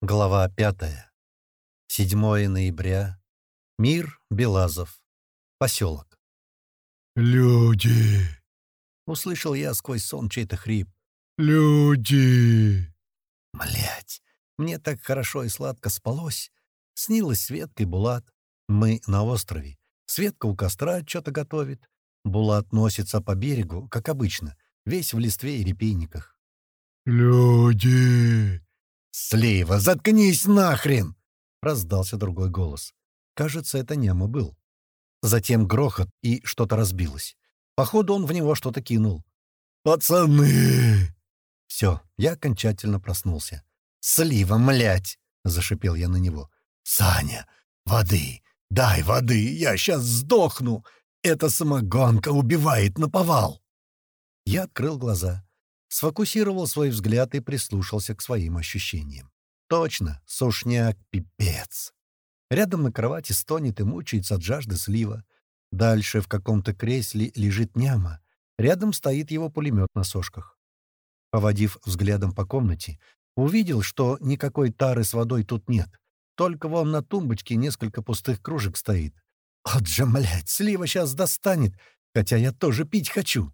Глава 5. 7 ноября. Мир, Белазов. Поселок. «Люди! Услышал я сквозь сон чей-то хрип. Люди!» Млять, мне так хорошо и сладко спалось. Снилась Светка и Булат. Мы на острове. Светка у костра что-то готовит. Булат носится по берегу, как обычно, весь в листве и репейниках. «Люди!» «Слива, заткнись нахрен!» — раздался другой голос. Кажется, это Нема был. Затем грохот, и что-то разбилось. Походу, он в него что-то кинул. «Пацаны!» Все, я окончательно проснулся. «Слива, млять!» — зашипел я на него. «Саня, воды! Дай воды! Я сейчас сдохну! Эта самогонка убивает наповал!» Я открыл глаза сфокусировал свой взгляд и прислушался к своим ощущениям. Точно, сушняк пипец. Рядом на кровати стонет и мучается от жажды слива. Дальше в каком-то кресле лежит няма. Рядом стоит его пулемет на сошках. Поводив взглядом по комнате, увидел, что никакой тары с водой тут нет. Только вон на тумбочке несколько пустых кружек стоит. Вот же, блядь, слива сейчас достанет, хотя я тоже пить хочу.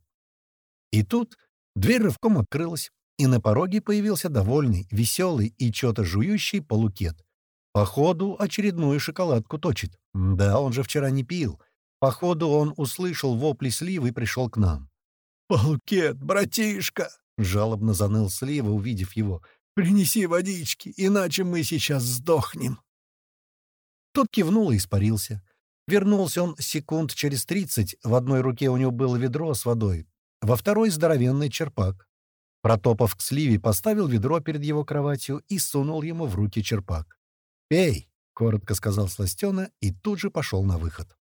И тут Дверь рывком открылась, и на пороге появился довольный, веселый и что-то жующий полукет. Походу, очередную шоколадку точит. Да, он же вчера не пил. Походу, он услышал вопли сливы и пришел к нам. «Полукет, братишка!» — жалобно заныл слива, увидев его. «Принеси водички, иначе мы сейчас сдохнем!» Тот кивнул и испарился. Вернулся он секунд через тридцать. В одной руке у него было ведро с водой, во второй — здоровенный черпак. Протопав к сливе, поставил ведро перед его кроватью и сунул ему в руки черпак. «Пей!» — коротко сказал Сластена и тут же пошел на выход.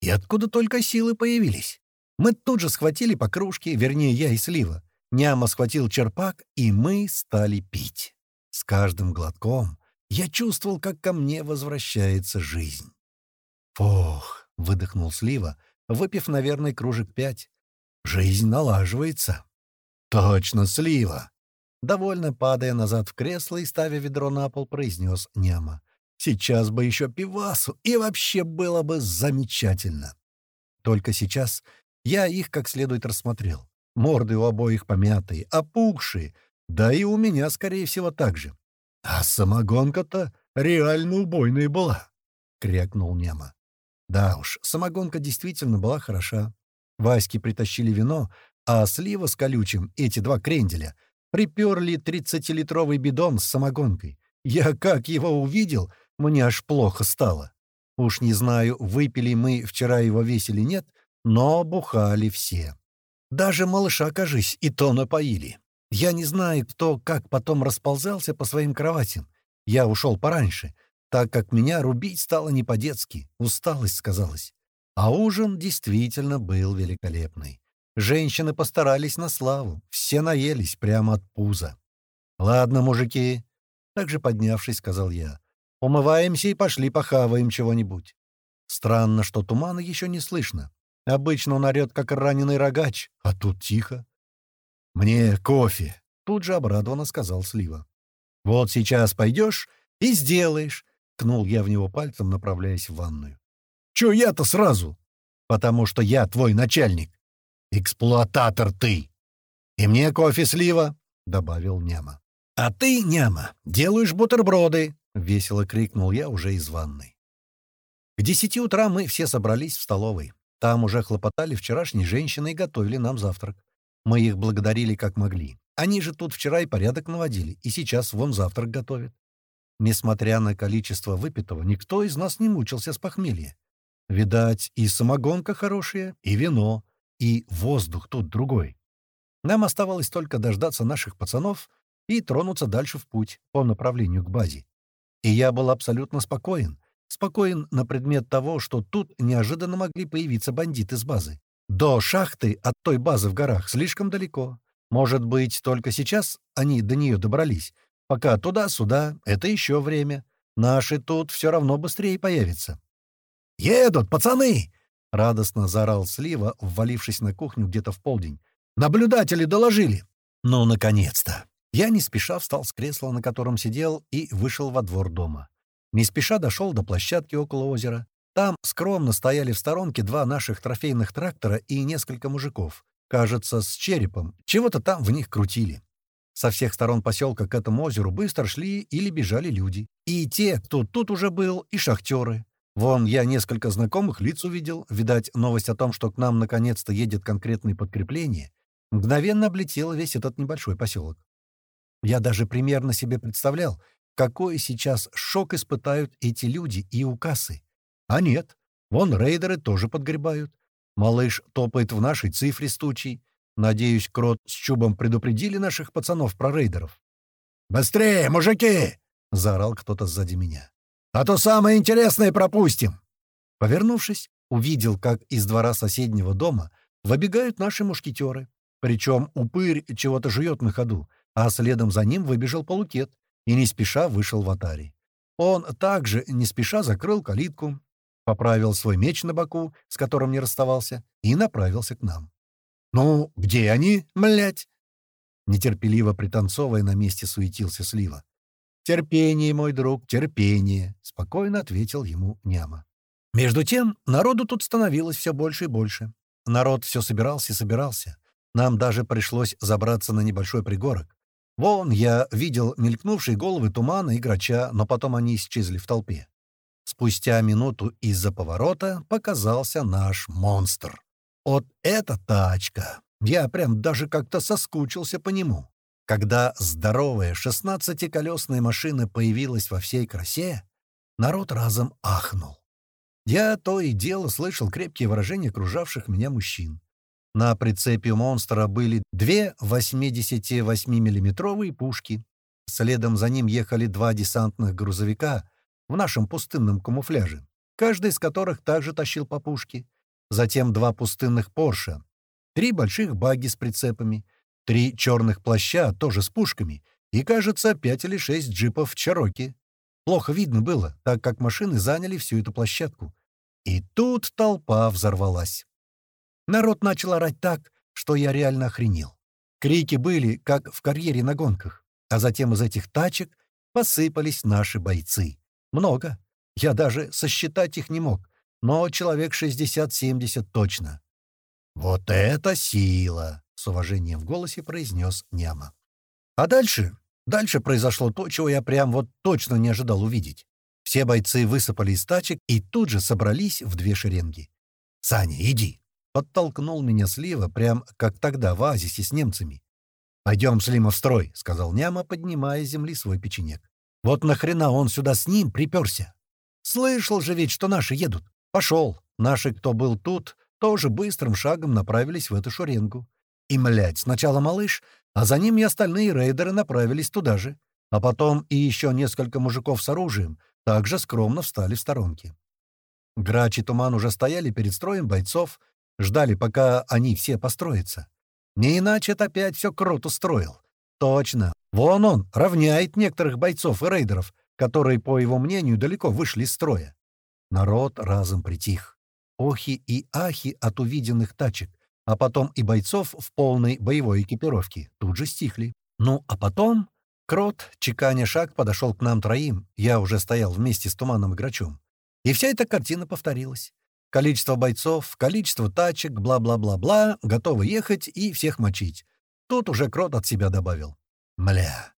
И откуда только силы появились? Мы тут же схватили по кружке, вернее, я и Слива. Няма схватил черпак, и мы стали пить. С каждым глотком я чувствовал, как ко мне возвращается жизнь. «Фух!» — выдохнул Слива, выпив, наверное, кружек пять. Жизнь налаживается. Точно, слива. Довольно падая назад в кресло и ставя ведро на пол, произнес Няма. Сейчас бы еще пивасу, и вообще было бы замечательно. Только сейчас я их как следует рассмотрел. Морды у обоих помятые, опухшие, да и у меня, скорее всего, так же. А самогонка-то реально убойная была, — крякнул Няма. Да уж, самогонка действительно была хороша. Ваське притащили вино, а Слива с Колючим, эти два кренделя, приперли тридцатилитровый бидон с самогонкой. Я как его увидел, мне аж плохо стало. Уж не знаю, выпили мы вчера его весь или нет, но бухали все. Даже малыша, кажись, и то напоили. Я не знаю, кто как потом расползался по своим кроватям. Я ушел пораньше, так как меня рубить стало не по-детски, усталость сказалась. А ужин действительно был великолепный. Женщины постарались на славу, все наелись прямо от пуза. «Ладно, мужики», — также поднявшись, сказал я, — «умываемся и пошли похаваем чего-нибудь». Странно, что тумана еще не слышно. Обычно он орёт, как раненый рогач, а тут тихо. «Мне кофе», — тут же обрадованно сказал Слива. «Вот сейчас пойдешь и сделаешь», — ткнул я в него пальцем, направляясь в ванную. Чё я-то сразу? Потому что я твой начальник. Эксплуататор ты. И мне кофе слива, — добавил Няма. А ты, Няма, делаешь бутерброды, — весело крикнул я уже из ванной. К десяти утра мы все собрались в столовой. Там уже хлопотали вчерашние женщины и готовили нам завтрак. Мы их благодарили как могли. Они же тут вчера и порядок наводили, и сейчас вон завтрак готовят. Несмотря на количество выпитого, никто из нас не мучился с похмелья. Видать, и самогонка хорошая, и вино, и воздух тут другой. Нам оставалось только дождаться наших пацанов и тронуться дальше в путь по направлению к базе. И я был абсолютно спокоен. Спокоен на предмет того, что тут неожиданно могли появиться бандиты с базы. До шахты от той базы в горах слишком далеко. Может быть, только сейчас они до нее добрались. Пока туда-сюда — это еще время. Наши тут все равно быстрее появятся. «Едут, пацаны!» — радостно заорал Слива, ввалившись на кухню где-то в полдень. «Наблюдатели доложили!» «Ну, наконец-то!» Я не спеша встал с кресла, на котором сидел, и вышел во двор дома. Не спеша дошел до площадки около озера. Там скромно стояли в сторонке два наших трофейных трактора и несколько мужиков, кажется, с черепом, чего-то там в них крутили. Со всех сторон поселка к этому озеру быстро шли или бежали люди. И те, кто тут уже был, и шахтеры. Вон, я несколько знакомых лиц увидел. Видать, новость о том, что к нам наконец-то едет конкретное подкрепление, мгновенно облетела весь этот небольшой поселок. Я даже примерно себе представлял, какой сейчас шок испытают эти люди и укасы. А нет, вон рейдеры тоже подгребают. Малыш топает в нашей цифре стучей. Надеюсь, Крот с Чубом предупредили наших пацанов про рейдеров. «Быстрее, мужики!» — заорал кто-то сзади меня. «А то самое интересное пропустим!» Повернувшись, увидел, как из двора соседнего дома выбегают наши мушкетеры. Причем упырь чего-то жует на ходу, а следом за ним выбежал полукет и не спеша вышел в атаре. Он также не спеша закрыл калитку, поправил свой меч на боку, с которым не расставался, и направился к нам. «Ну, где они, млять?» Нетерпеливо пританцовывая на месте суетился Слива. «Терпение, мой друг, терпение», — спокойно ответил ему Няма. Между тем, народу тут становилось все больше и больше. Народ все собирался и собирался. Нам даже пришлось забраться на небольшой пригорок. Вон я видел мелькнувшие головы тумана и грача, но потом они исчезли в толпе. Спустя минуту из-за поворота показался наш монстр. Вот эта тачка! Я прям даже как-то соскучился по нему. Когда здоровая шестнадцатиколесная машина появилась во всей красе, народ разом ахнул. Я то и дело слышал крепкие выражения окружавших меня мужчин. На прицепе монстра были две 88-миллиметровые пушки. Следом за ним ехали два десантных грузовика в нашем пустынном камуфляже, каждый из которых также тащил по пушке затем два пустынных «Порше», три больших багги с прицепами, три черных плаща, тоже с пушками, и, кажется, пять или шесть джипов «Чароки». Плохо видно было, так как машины заняли всю эту площадку. И тут толпа взорвалась. Народ начал орать так, что я реально охренел. Крики были, как в карьере на гонках, а затем из этих тачек посыпались наши бойцы. Много. Я даже сосчитать их не мог но человек 60-70 точно. «Вот это сила!» — с уважением в голосе произнес Няма. А дальше? Дальше произошло то, чего я прям вот точно не ожидал увидеть. Все бойцы высыпали из тачек и тут же собрались в две шеренги. «Саня, иди!» — подтолкнул меня Слива, прям как тогда в оазисе с немцами. «Пойдем, Слима, в строй», — сказал Няма, поднимая с земли свой печенек. «Вот нахрена он сюда с ним приперся? Слышал же ведь, что наши едут. Пошел. Наши, кто был тут, тоже быстрым шагом направились в эту шеренгу. И, млядь, сначала малыш, а за ним и остальные рейдеры направились туда же. А потом и еще несколько мужиков с оружием также скромно встали в сторонке. Грач и Туман уже стояли перед строем бойцов, ждали, пока они все построятся. Не иначе это опять все круто строил. Точно. Вон он, равняет некоторых бойцов и рейдеров, которые, по его мнению, далеко вышли из строя. Народ разом притих. Охи и ахи от увиденных тачек, а потом и бойцов в полной боевой экипировке тут же стихли. Ну, а потом... Крот, чеканя шаг, подошел к нам троим. Я уже стоял вместе с Туманом и Грачом. И вся эта картина повторилась. Количество бойцов, количество тачек, бла-бла-бла-бла, готовы ехать и всех мочить. Тут уже Крот от себя добавил. Мля.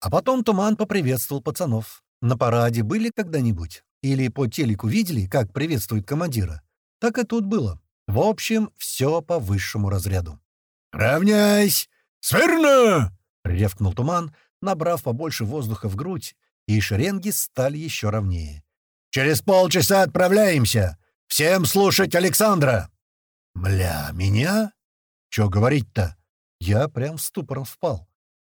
А потом Туман поприветствовал пацанов. На параде были когда-нибудь? Или по телеку видели, как приветствует командира? Так и тут было. В общем, все по высшему разряду. «Равняйсь! Сверно!» — ревкнул туман, набрав побольше воздуха в грудь, и шеренги стали еще ровнее. «Через полчаса отправляемся! Всем слушать Александра!» «Мля, меня? Че говорить-то?» Я прям в ступор впал.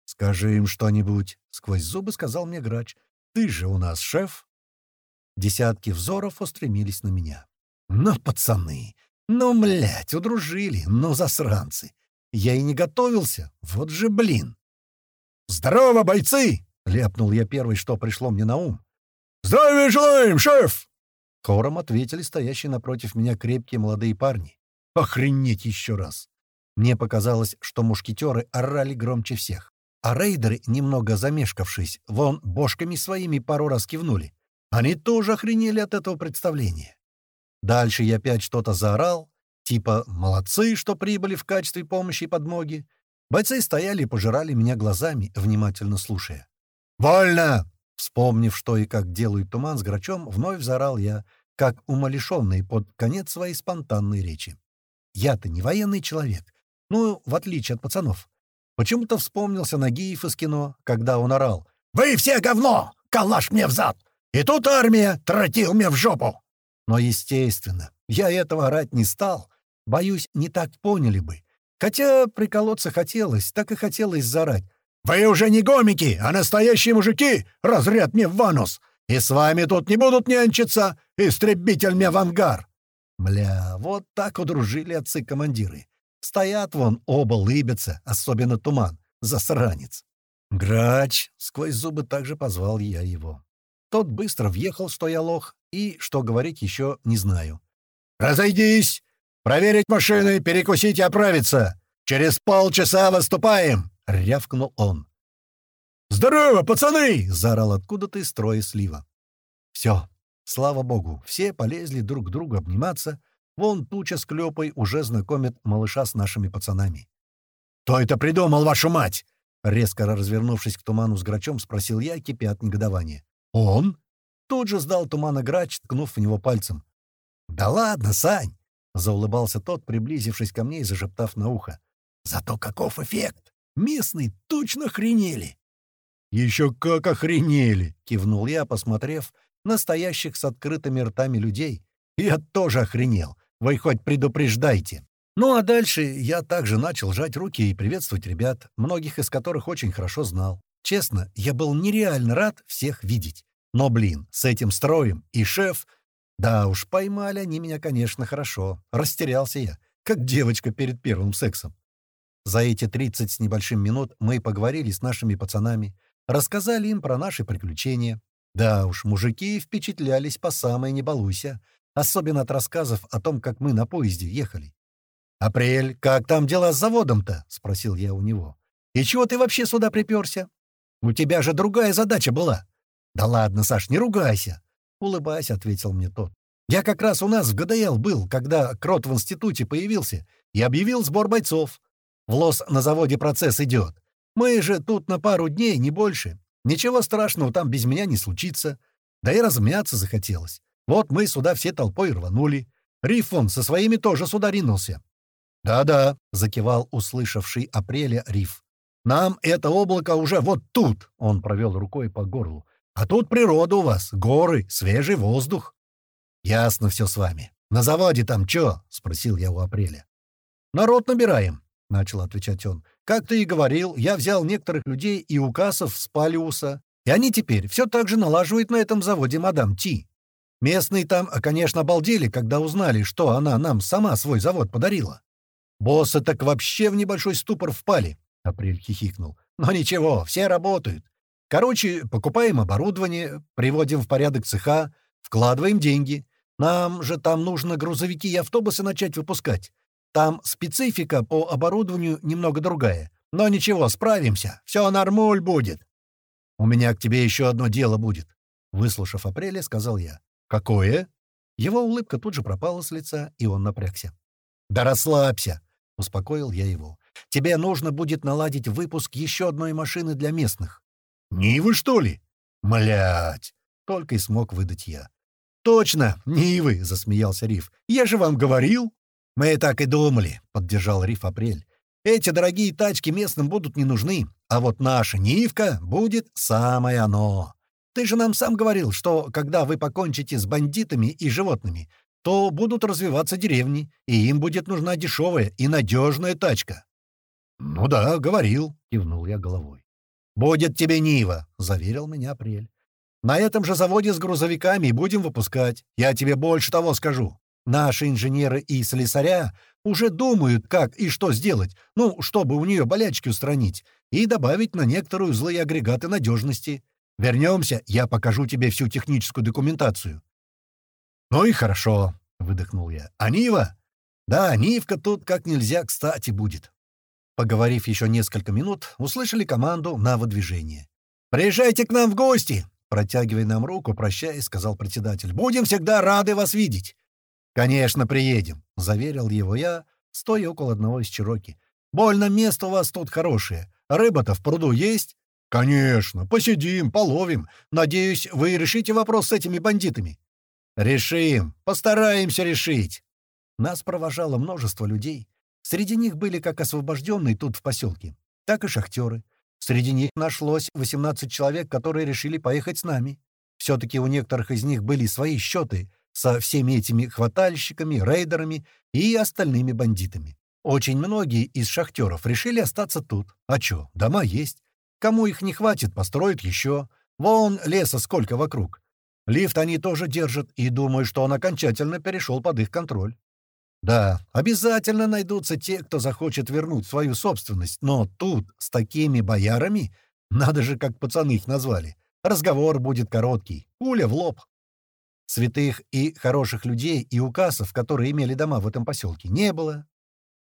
«Скажи им что-нибудь», — сквозь зубы сказал мне грач. «Ты же у нас шеф». Десятки взоров устремились на меня. «Ну, пацаны! Ну, млять, удружили! Ну, засранцы! Я и не готовился! Вот же блин!» «Здорово, бойцы!» — ляпнул я первый, что пришло мне на ум. «Здравия желаем, шеф!» Хором ответили стоящие напротив меня крепкие молодые парни. Охренеть еще раз! Мне показалось, что мушкетеры орали громче всех. А рейдеры, немного замешкавшись, вон бошками своими пару раз кивнули. Они тоже охренели от этого представления. Дальше я опять что-то заорал, типа «молодцы, что прибыли в качестве помощи и подмоги». Бойцы стояли и пожирали меня глазами, внимательно слушая. «Вольно!» Вспомнив, что и как делают туман с грачом, вновь заорал я, как умалишенный под конец своей спонтанной речи. Я-то не военный человек, ну, в отличие от пацанов. Почему-то вспомнился Нагиев из кино, когда он орал «Вы все говно! Калаш мне взад! И тут армия тротил мне в жопу!» Но, естественно, я этого орать не стал. Боюсь, не так поняли бы. Хотя приколоться хотелось, так и хотелось зарать. «Вы уже не гомики, а настоящие мужики! Разряд мне в ванус! И с вами тут не будут нянчиться! Истребитель мне в ангар!» Бля, вот так удружили отцы-командиры. Стоят вон, оба лыбятся, особенно туман. Засранец. «Грач!» — сквозь зубы также позвал я его. Тот быстро въехал, что я лох, и, что говорить, еще не знаю. «Разойдись! Проверить машины, перекусить и оправиться! Через полчаса выступаем!» — рявкнул он. «Здорово, пацаны!» — заорал откуда-то из строя слива. Все, слава богу, все полезли друг к другу обниматься. Вон туча с клёпой уже знакомит малыша с нашими пацанами. «Кто это придумал, вашу мать?» Резко развернувшись к туману с грачом, спросил я, кипя от негодования. «Он?» Тут же сдал тумана грач, ткнув в него пальцем. «Да ладно, Сань!» — заулыбался тот, приблизившись ко мне и зашептав на ухо. «Зато каков эффект! Местные точно хренели!» «Еще как охренели!» — кивнул я, посмотрев настоящих с открытыми ртами людей. «Я тоже охренел. Вы хоть предупреждайте!» Ну а дальше я также начал жать руки и приветствовать ребят, многих из которых очень хорошо знал. Честно, я был нереально рад всех видеть. Но, блин, с этим строем и шеф... Да уж, поймали они меня, конечно, хорошо. Растерялся я, как девочка перед первым сексом. За эти 30 с небольшим минут мы поговорили с нашими пацанами, рассказали им про наши приключения. Да уж, мужики впечатлялись по самой не особенно от рассказов о том, как мы на поезде ехали. «Апрель, как там дела с заводом-то?» — спросил я у него. «И чего ты вообще сюда приперся? У тебя же другая задача была». «Да ладно, Саш, не ругайся!» «Улыбайся», — ответил мне тот. «Я как раз у нас в ГДЛ был, когда Крот в институте появился и объявил сбор бойцов. В ЛОС на заводе процесс идет. Мы же тут на пару дней, не больше. Ничего страшного там без меня не случится. Да и размяться захотелось. Вот мы сюда все толпой рванули. Рифон со своими тоже сюда ринулся. «Да-да», — закивал услышавший апреля Риф. «Нам это облако уже вот тут!» — он провел рукой по горлу. «А тут природа у вас, горы, свежий воздух». «Ясно все с вами. На заводе там чё?» — спросил я у апреля. «Народ набираем», — начал отвечать он. «Как ты и говорил, я взял некоторых людей и указов с Палиуса, и они теперь все так же налаживают на этом заводе мадам Ти. Местные там, конечно, обалдели, когда узнали, что она нам сама свой завод подарила. Боссы так вообще в небольшой ступор впали. Апрель хихикнул. Но ничего, все работают. Короче, покупаем оборудование, приводим в порядок цеха, вкладываем деньги. Нам же там нужно грузовики и автобусы начать выпускать. Там специфика по оборудованию немного другая. Но ничего, справимся. Все нормуль будет. У меня к тебе еще одно дело будет. Выслушав Апреля, сказал я. «Какое?» Его улыбка тут же пропала с лица, и он напрягся. «Да расслабься!» — успокоил я его. «Тебе нужно будет наладить выпуск еще одной машины для местных». «Нивы, что ли?» «Млять!» — только и смог выдать я. «Точно, Нивы!» — засмеялся Риф. «Я же вам говорил!» «Мы так и думали», — поддержал Риф Апрель. «Эти дорогие тачки местным будут не нужны, а вот наша Нивка будет самое оно. Ты же нам сам говорил, что когда вы покончите с бандитами и животными, то будут развиваться деревни, и им будет нужна дешевая и надежная тачка». «Ну да, говорил», — кивнул я головой. «Будет тебе Нива», — заверил меня Апрель. «На этом же заводе с грузовиками будем выпускать. Я тебе больше того скажу. Наши инженеры и слесаря уже думают, как и что сделать, ну, чтобы у нее болячки устранить, и добавить на некоторые злые агрегаты надежности. Вернемся, я покажу тебе всю техническую документацию». «Ну и хорошо», — выдохнул я. «А Нива?» «Да, Нивка тут как нельзя кстати будет». Поговорив еще несколько минут, услышали команду на выдвижение. «Приезжайте к нам в гости!» Протягивая нам руку, прощаясь, сказал председатель. «Будем всегда рады вас видеть!» «Конечно, приедем», — заверил его я, стоя около одного из Чироки. «Больно место у вас тут хорошее. Рыба-то в пруду есть?» «Конечно. Посидим, половим. Надеюсь, вы решите вопрос с этими бандитами». «Решим. Постараемся решить». Нас провожало множество людей. Среди них были как освобожденные тут в поселке, так и шахтеры. Среди них нашлось 18 человек, которые решили поехать с нами. Все-таки у некоторых из них были свои счеты со всеми этими хватальщиками, рейдерами и остальными бандитами. Очень многие из шахтеров решили остаться тут. А чё, дома есть. Кому их не хватит, построят еще. Вон леса сколько вокруг. Лифт они тоже держат, и думаю, что он окончательно перешел под их контроль. Да, обязательно найдутся те, кто захочет вернуть свою собственность, но тут, с такими боярами, надо же, как пацаны их назвали, разговор будет короткий, пуля в лоб. Святых и хороших людей и указов, которые имели дома в этом поселке, не было.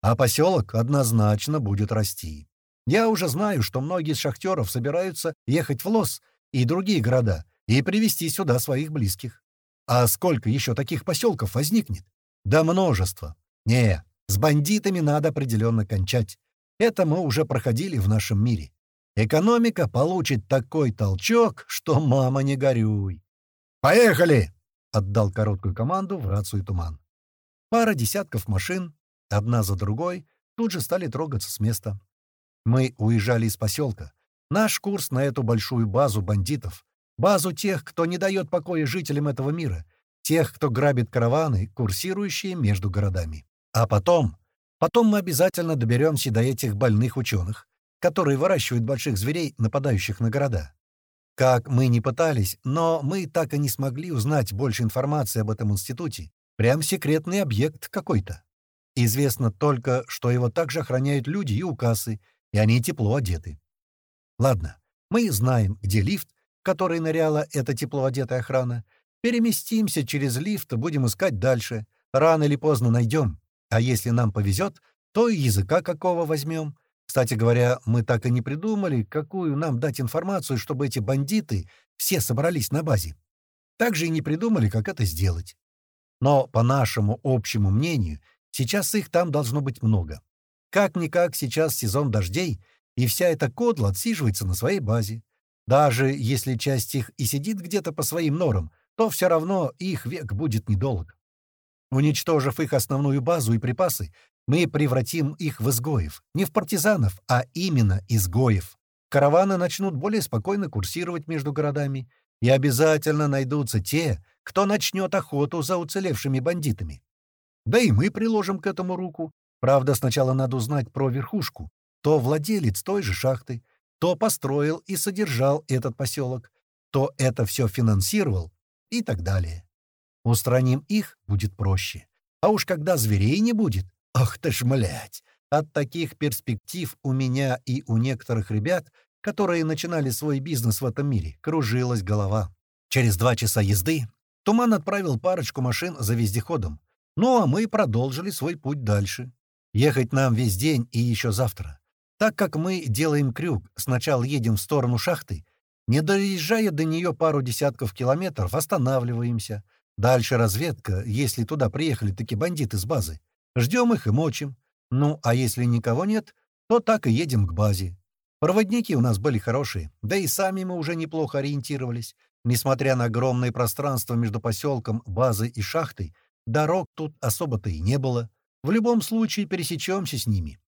А поселок однозначно будет расти. Я уже знаю, что многие из шахтеров собираются ехать в Лос и другие города и привезти сюда своих близких. А сколько еще таких поселков возникнет? Да множество. Не, с бандитами надо определенно кончать. Это мы уже проходили в нашем мире. Экономика получит такой толчок, что мама не горюй. «Поехали!» — отдал короткую команду в рацию «Туман». Пара десятков машин, одна за другой, тут же стали трогаться с места. Мы уезжали из поселка. Наш курс на эту большую базу бандитов, базу тех, кто не дает покоя жителям этого мира, тех, кто грабит караваны, курсирующие между городами. А потом, потом мы обязательно доберемся до этих больных ученых, которые выращивают больших зверей, нападающих на города. Как мы не пытались, но мы так и не смогли узнать больше информации об этом институте. Прям секретный объект какой-то. Известно только, что его также охраняют люди и укасы, и они тепло одеты. Ладно, мы знаем, где лифт, который ныряла эта тепло одетая охрана. Переместимся через лифт, будем искать дальше. Рано или поздно найдем. А если нам повезет, то и языка какого возьмем. Кстати говоря, мы так и не придумали, какую нам дать информацию, чтобы эти бандиты все собрались на базе. Также и не придумали, как это сделать. Но, по нашему общему мнению, сейчас их там должно быть много. Как-никак сейчас сезон дождей, и вся эта кодла отсиживается на своей базе. Даже если часть их и сидит где-то по своим норам, то все равно их век будет недолг. Уничтожив их основную базу и припасы, мы превратим их в изгоев. Не в партизанов, а именно изгоев. Караваны начнут более спокойно курсировать между городами, и обязательно найдутся те, кто начнет охоту за уцелевшими бандитами. Да и мы приложим к этому руку. Правда, сначала надо узнать про верхушку. То владелец той же шахты, то построил и содержал этот поселок, то это все финансировал и так далее. Устраним их, будет проще. А уж когда зверей не будет, ах ты ж, млять! От таких перспектив у меня и у некоторых ребят, которые начинали свой бизнес в этом мире, кружилась голова. Через два часа езды Туман отправил парочку машин за вездеходом. Ну а мы продолжили свой путь дальше. Ехать нам весь день и еще завтра. Так как мы делаем крюк, сначала едем в сторону шахты, не доезжая до нее пару десятков километров, останавливаемся. Дальше разведка, если туда приехали такие бандиты с базы. Ждем их и мочим. Ну, а если никого нет, то так и едем к базе. Проводники у нас были хорошие, да и сами мы уже неплохо ориентировались. Несмотря на огромное пространство между поселком, базой и шахтой, дорог тут особо-то и не было. В любом случае пересечемся с ними.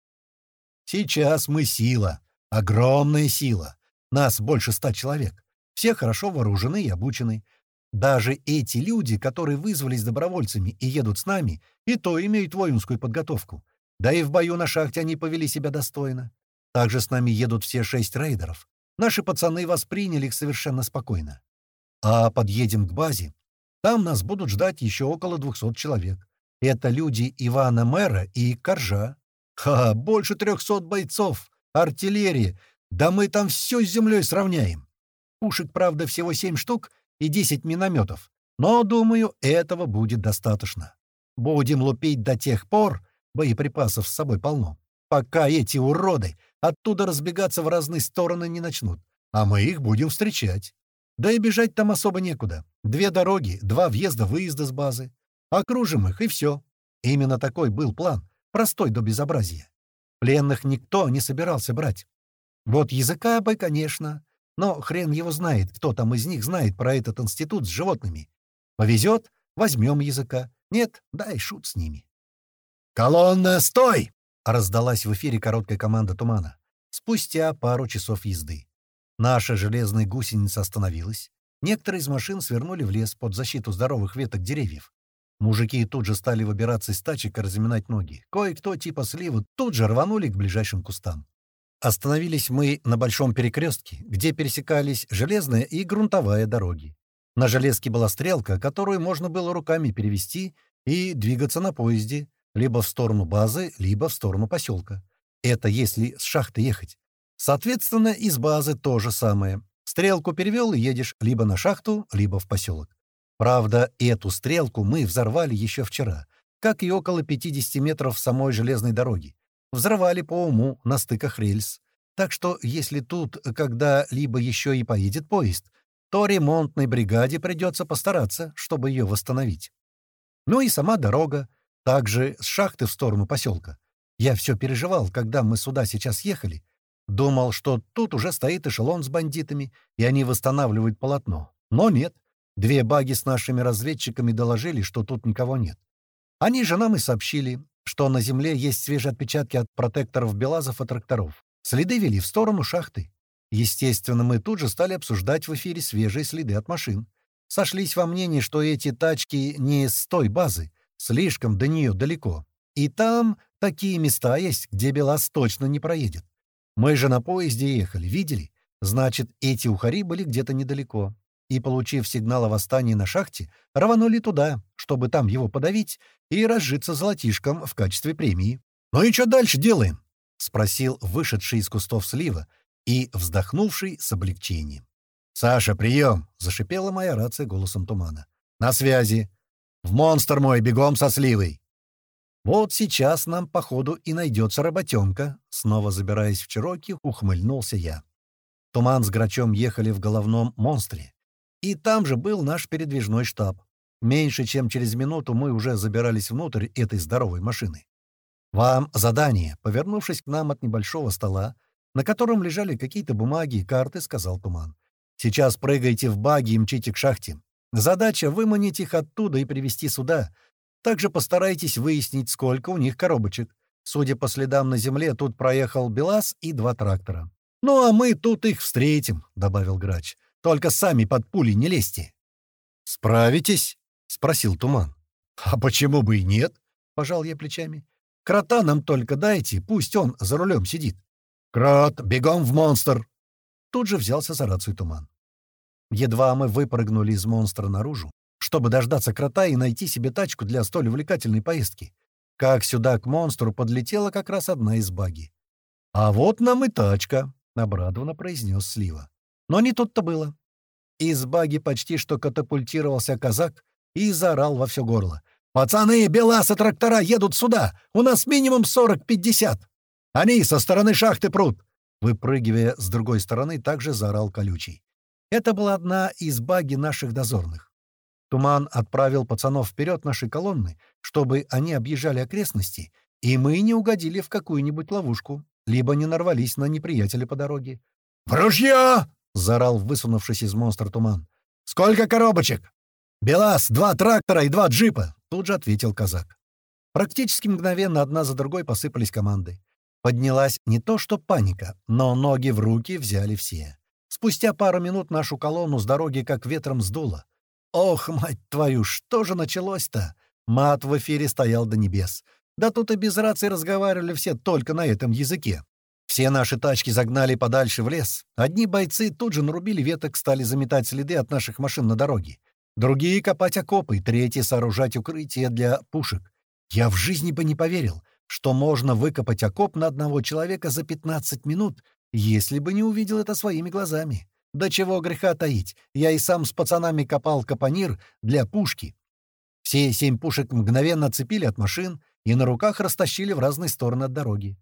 Сейчас мы сила, огромная сила. Нас больше ста человек. Все хорошо вооружены и обучены. Даже эти люди, которые вызвались добровольцами и едут с нами, и то имеют воинскую подготовку. Да и в бою на шахте они повели себя достойно. Также с нами едут все шесть рейдеров. Наши пацаны восприняли их совершенно спокойно. А подъедем к базе. Там нас будут ждать еще около двухсот человек. Это люди Ивана Мэра и Коржа. Ха, больше трехсот бойцов, артиллерия, да мы там все с землей сравняем. Пушек, правда, всего семь штук и десять минометов. Но, думаю, этого будет достаточно. Будем лупить до тех пор, боеприпасов с собой полно, пока эти уроды оттуда разбегаться в разные стороны не начнут. А мы их будем встречать. Да и бежать там особо некуда. Две дороги, два въезда-выезда с базы. Окружим их, и все. Именно такой был план, простой до безобразия. Пленных никто не собирался брать. Вот языка бы, конечно, но хрен его знает, кто там из них знает про этот институт с животными. Повезет — возьмем языка. Нет, дай шут с ними. «Колонна, стой!» — раздалась в эфире короткая команда тумана. Спустя пару часов езды. Наша железная гусеница остановилась. Некоторые из машин свернули в лес под защиту здоровых веток деревьев. Мужики тут же стали выбираться из тачек и разминать ноги. Кое-кто, типа сливы, тут же рванули к ближайшим кустам. Остановились мы на большом перекрестке, где пересекались железная и грунтовая дороги. На железке была стрелка, которую можно было руками перевести и двигаться на поезде, либо в сторону базы, либо в сторону поселка. Это если с шахты ехать. Соответственно, из базы то же самое. Стрелку перевел и едешь либо на шахту, либо в поселок. Правда, эту стрелку мы взорвали еще вчера, как и около 50 метров самой железной дороги взорвали по уму на стыках рельс. Так что, если тут когда-либо еще и поедет поезд, то ремонтной бригаде придется постараться, чтобы ее восстановить. Ну и сама дорога, также с шахты в сторону поселка. Я все переживал, когда мы сюда сейчас ехали. Думал, что тут уже стоит эшелон с бандитами, и они восстанавливают полотно. Но нет. Две баги с нашими разведчиками доложили, что тут никого нет. Они же нам и сообщили, что на земле есть свежие отпечатки от протекторов БелАЗов и тракторов. Следы вели в сторону шахты. Естественно, мы тут же стали обсуждать в эфире свежие следы от машин. Сошлись во мнении, что эти тачки не с той базы, слишком до нее далеко. И там такие места есть, где БелАЗ точно не проедет. Мы же на поезде ехали, видели? Значит, эти ухари были где-то недалеко и, получив сигнал о восстании на шахте, рванули туда, чтобы там его подавить и разжиться золотишком в качестве премии. «Ну и что дальше делаем?» — спросил вышедший из кустов слива и вздохнувший с облегчением. «Саша, прием!» — зашипела моя рация голосом тумана. «На связи! В монстр мой, бегом со сливой!» «Вот сейчас нам, походу, и найдется работенка», — снова забираясь в Чироки, ухмыльнулся я. Туман с Грачом ехали в головном монстре, и там же был наш передвижной штаб. Меньше чем через минуту мы уже забирались внутрь этой здоровой машины. «Вам задание», — повернувшись к нам от небольшого стола, на котором лежали какие-то бумаги и карты, сказал Туман. «Сейчас прыгайте в баги и мчите к шахте. Задача — выманить их оттуда и привести сюда. Также постарайтесь выяснить, сколько у них коробочек. Судя по следам на земле, тут проехал БелАЗ и два трактора. «Ну, а мы тут их встретим», — добавил Грач. Только сами под пули не лезьте». «Справитесь?» — спросил Туман. «А почему бы и нет?» — пожал я плечами. «Крота нам только дайте, пусть он за рулем сидит». «Крот, бегом в монстр!» Тут же взялся за рацию Туман. Едва мы выпрыгнули из монстра наружу, чтобы дождаться крота и найти себе тачку для столь увлекательной поездки, как сюда к монстру подлетела как раз одна из баги. «А вот нам и тачка», — обрадованно произнес Слива. Но не тут-то было. Из баги почти что катапультировался казак и заорал во все горло. «Пацаны, беласы трактора едут сюда! У нас минимум сорок-пятьдесят! Они со стороны шахты прут!» Выпрыгивая с другой стороны, также заорал колючий. Это была одна из баги наших дозорных. Туман отправил пацанов вперед нашей колонны, чтобы они объезжали окрестности, и мы не угодили в какую-нибудь ловушку, либо не нарвались на неприятеля по дороге. «В ружье!» — заорал высунувшись из монстра туман. «Сколько коробочек?» «Белас, два трактора и два джипа», — тут же ответил казак. Практически мгновенно одна за другой посыпались команды. Поднялась не то что паника, но ноги в руки взяли все. Спустя пару минут нашу колонну с дороги как ветром сдуло. Ох, мать твою, что же началось-то? Мат в эфире стоял до небес. Да тут и без рации разговаривали все только на этом языке. Все наши тачки загнали подальше в лес. Одни бойцы тут же нарубили веток, стали заметать следы от наших машин на дороге. Другие — копать окопы, третьи — сооружать укрытия для пушек. Я в жизни бы не поверил, что можно выкопать окоп на одного человека за 15 минут, если бы не увидел это своими глазами. До чего греха таить, я и сам с пацанами копал капонир для пушки. Все семь пушек мгновенно отцепили от машин и на руках растащили в разные стороны от дороги.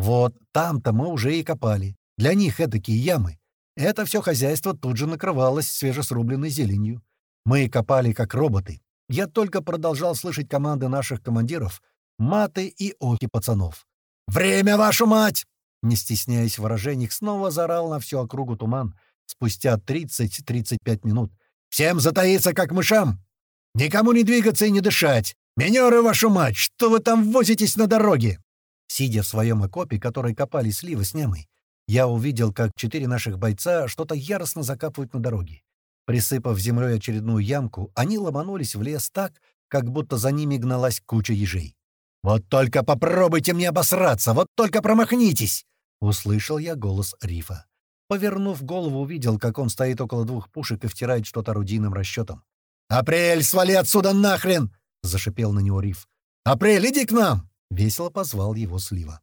Вот там-то мы уже и копали. Для них этакие ямы. Это все хозяйство тут же накрывалось свежесрубленной зеленью. Мы копали как роботы. Я только продолжал слышать команды наших командиров, маты и оки пацанов. «Время, вашу мать!» Не стесняясь в выражениях, снова заорал на всю округу туман. Спустя 30-35 минут. «Всем затаиться, как мышам! Никому не двигаться и не дышать! Минеры, вашу мать! Что вы там возитесь на дороге?» Сидя в своем окопе, который копали сливы с нямой, я увидел, как четыре наших бойца что-то яростно закапывают на дороге. Присыпав землей очередную ямку, они ломанулись в лес так, как будто за ними гналась куча ежей. «Вот только попробуйте мне обосраться! Вот только промахнитесь!» — услышал я голос Рифа. Повернув голову, увидел, как он стоит около двух пушек и втирает что-то орудийным расчетом. «Апрель, свали отсюда нахрен!» — зашипел на него Риф. «Апрель, иди к нам!» — весело позвал его Слива.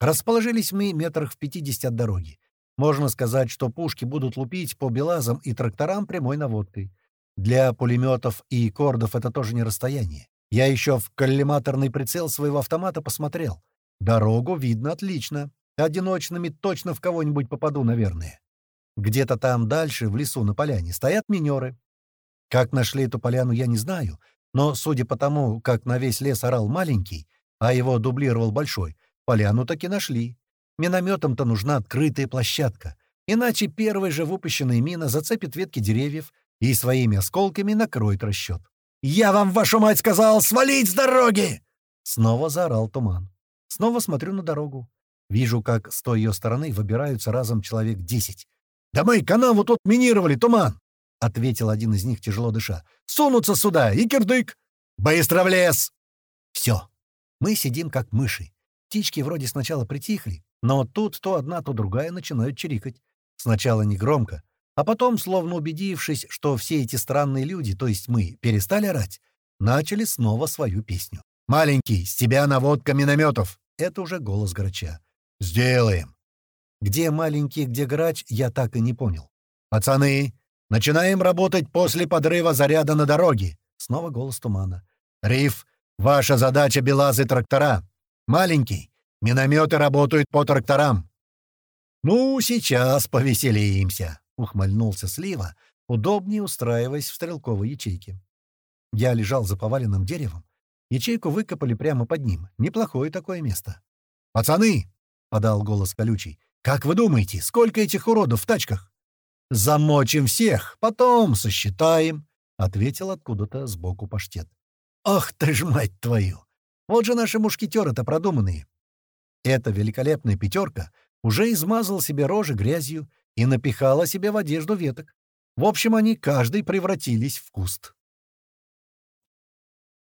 Расположились мы метрах в пятидесяти от дороги. Можно сказать, что пушки будут лупить по белазам и тракторам прямой наводкой. Для пулеметов и кордов это тоже не расстояние. Я еще в коллиматорный прицел своего автомата посмотрел. Дорогу видно отлично. Одиночными точно в кого-нибудь попаду, наверное. Где-то там дальше, в лесу на поляне, стоят минеры. Как нашли эту поляну, я не знаю, но, судя по тому, как на весь лес орал маленький, а его дублировал большой, поляну таки нашли. Минометам-то нужна открытая площадка, иначе первая же выпущенная мина зацепит ветки деревьев и своими осколками накроет расчет. «Я вам, вашу мать, сказал, свалить с дороги!» Снова заорал туман. Снова смотрю на дорогу. Вижу, как с той ее стороны выбираются разом человек десять. «Да мы канаву тут минировали, туман!» — ответил один из них, тяжело дыша. «Сунутся сюда, и кирдык! Быстро в лес!» Все. Мы сидим как мыши. Птички вроде сначала притихли, но тут то одна, то другая начинают чирикать. Сначала негромко, а потом, словно убедившись, что все эти странные люди, то есть мы, перестали орать, начали снова свою песню. «Маленький, с тебя наводка минометов!» Это уже голос грача. «Сделаем!» Где маленький, где грач, я так и не понял. «Пацаны, начинаем работать после подрыва заряда на дороге!» Снова голос тумана. «Риф, ваша задача — белазы трактора. Маленький, минометы работают по тракторам». «Ну, сейчас повеселимся!» — ухмыльнулся Слива, удобнее устраиваясь в стрелковой ячейке. Я лежал за поваленным деревом. Ячейку выкопали прямо под ним. Неплохое такое место. «Пацаны!» — подал голос колючий. «Как вы думаете, сколько этих уродов в тачках?» «Замочим всех, потом сосчитаем», — ответил откуда-то сбоку паштет. «Ах ты ж мать твою! Вот же наши мушкетеры-то продуманные!» Эта великолепная пятерка уже измазал себе рожи грязью и напихала себе в одежду веток. В общем, они каждый превратились в куст.